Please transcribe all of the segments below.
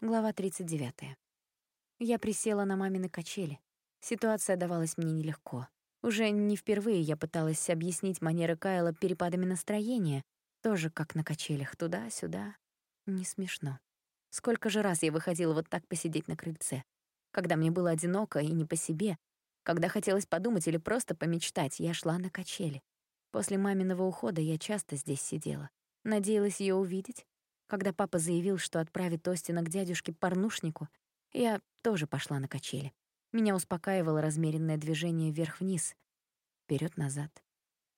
Глава 39. Я присела на мамины качели. Ситуация давалась мне нелегко. Уже не впервые я пыталась объяснить манеры Кайла перепадами настроения, тоже как на качелях, туда-сюда. Не смешно. Сколько же раз я выходила вот так посидеть на крыльце, когда мне было одиноко и не по себе, когда хотелось подумать или просто помечтать, я шла на качели. После маминого ухода я часто здесь сидела. Надеялась ее увидеть, когда папа заявил, что отправит Остина к дядюшке-порнушнику, я тоже пошла на качели. Меня успокаивало размеренное движение вверх-вниз, вперед назад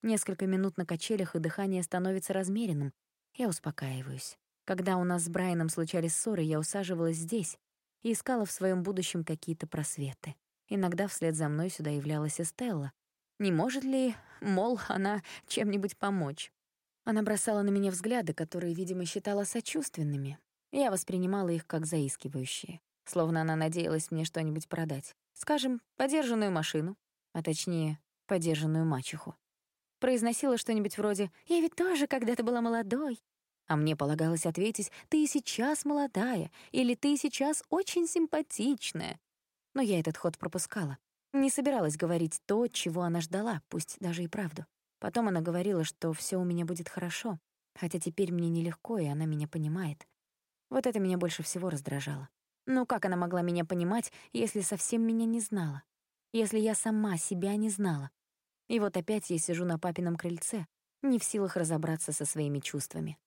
Несколько минут на качелях, и дыхание становится размеренным. Я успокаиваюсь. Когда у нас с Брайаном случались ссоры, я усаживалась здесь и искала в своем будущем какие-то просветы. Иногда вслед за мной сюда являлась Эстелла. Не может ли, мол, она чем-нибудь помочь? Она бросала на меня взгляды, которые, видимо, считала сочувственными. Я воспринимала их как заискивающие, словно она надеялась мне что-нибудь продать. Скажем, подержанную машину, а точнее, подержанную мачеху. Произносила что-нибудь вроде «Я ведь тоже когда-то была молодой». А мне полагалось ответить «Ты сейчас молодая» или «Ты сейчас очень симпатичная». Но я этот ход пропускала. Не собиралась говорить то, чего она ждала, пусть даже и правду. Потом она говорила, что все у меня будет хорошо, хотя теперь мне нелегко, и она меня понимает. Вот это меня больше всего раздражало. Ну как она могла меня понимать, если совсем меня не знала? Если я сама себя не знала? И вот опять я сижу на папином крыльце, не в силах разобраться со своими чувствами.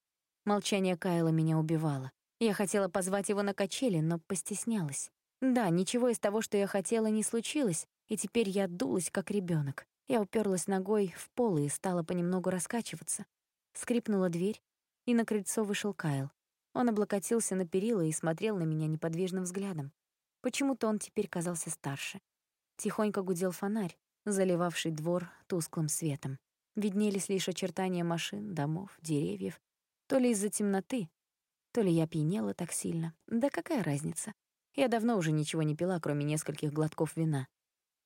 Молчание Кайла меня убивало. Я хотела позвать его на качели, но постеснялась. Да, ничего из того, что я хотела, не случилось, и теперь я дулась, как ребенок. Я уперлась ногой в пол и стала понемногу раскачиваться. Скрипнула дверь, и на крыльцо вышел Кайл. Он облокотился на перила и смотрел на меня неподвижным взглядом. Почему-то он теперь казался старше. Тихонько гудел фонарь, заливавший двор тусклым светом. Виднелись лишь очертания машин, домов, деревьев. То ли из-за темноты, то ли я пьянела так сильно. Да какая разница? Я давно уже ничего не пила, кроме нескольких глотков вина.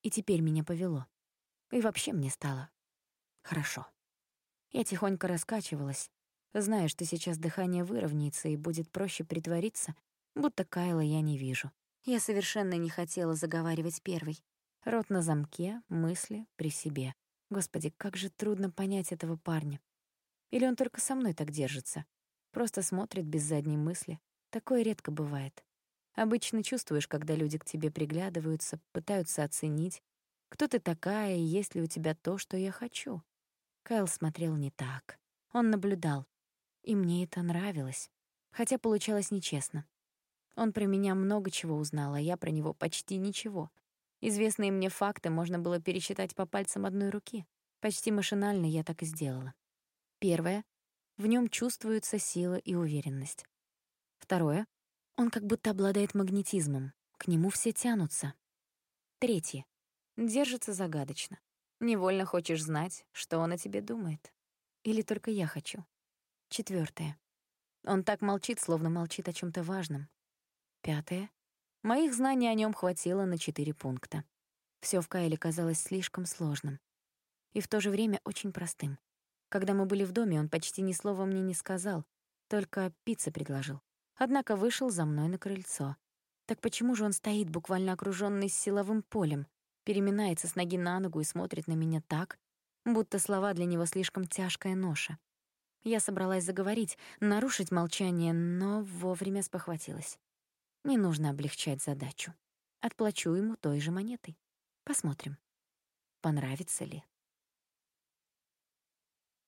И теперь меня повело. И вообще мне стало хорошо. Я тихонько раскачивалась, зная, что сейчас дыхание выровняется и будет проще притвориться, будто Кайла я не вижу. Я совершенно не хотела заговаривать первой. Рот на замке, мысли при себе. Господи, как же трудно понять этого парня. Или он только со мной так держится? Просто смотрит без задней мысли. Такое редко бывает. Обычно чувствуешь, когда люди к тебе приглядываются, пытаются оценить, кто ты такая и есть ли у тебя то, что я хочу? Кайл смотрел не так. Он наблюдал. И мне это нравилось. Хотя получалось нечестно. Он про меня много чего узнал, а я про него почти ничего. Известные мне факты можно было пересчитать по пальцам одной руки. Почти машинально я так и сделала. Первое. В нем чувствуются сила и уверенность. Второе. Он как будто обладает магнетизмом. К нему все тянутся. Третье. Держится загадочно. Невольно хочешь знать, что он о тебе думает. Или только я хочу. Четвертое. Он так молчит, словно молчит о чем то важном. Пятое. Моих знаний о нем хватило на четыре пункта. Все в Кайле казалось слишком сложным. И в то же время очень простым. Когда мы были в доме, он почти ни слова мне не сказал, только пиццы предложил. Однако вышел за мной на крыльцо. Так почему же он стоит, буквально окружённый силовым полем, переминается с ноги на ногу и смотрит на меня так, будто слова для него слишком тяжкая ноша. Я собралась заговорить, нарушить молчание, но вовремя спохватилась. Не нужно облегчать задачу. Отплачу ему той же монетой. Посмотрим, понравится ли.